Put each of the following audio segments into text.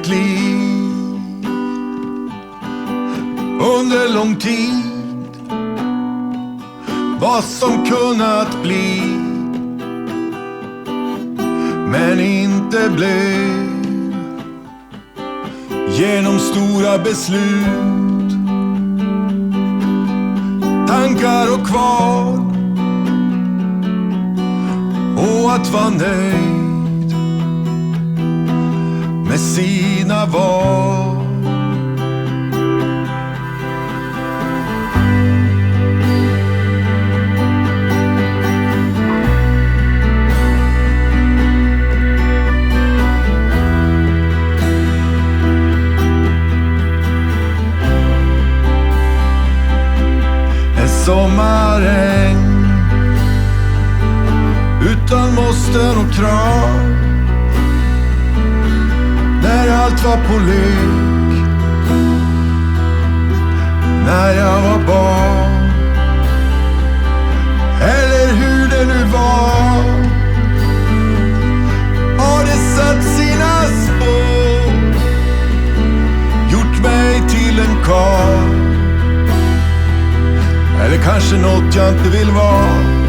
ett liv under lång tid. Vad som kunnat bli men inte blev genom stora beslut. Tankar och kval och att vara nöjd med sina val. En sommaräng utan måsten och krav när allt var på lek När jag var barn. Eller hur det nu var. Har det satt sina spår. Gjort mig till en karl. Eller kanske något jag inte vill vara.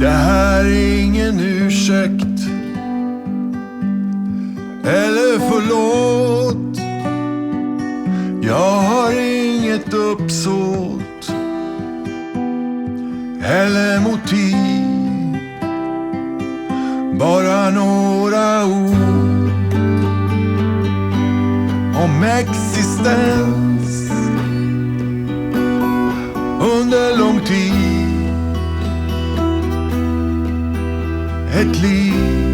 Det här är ingen ursäkt eller förlåt. Jag har inget uppsåt eller motiv. Bara några ord om existens lång tid ett liv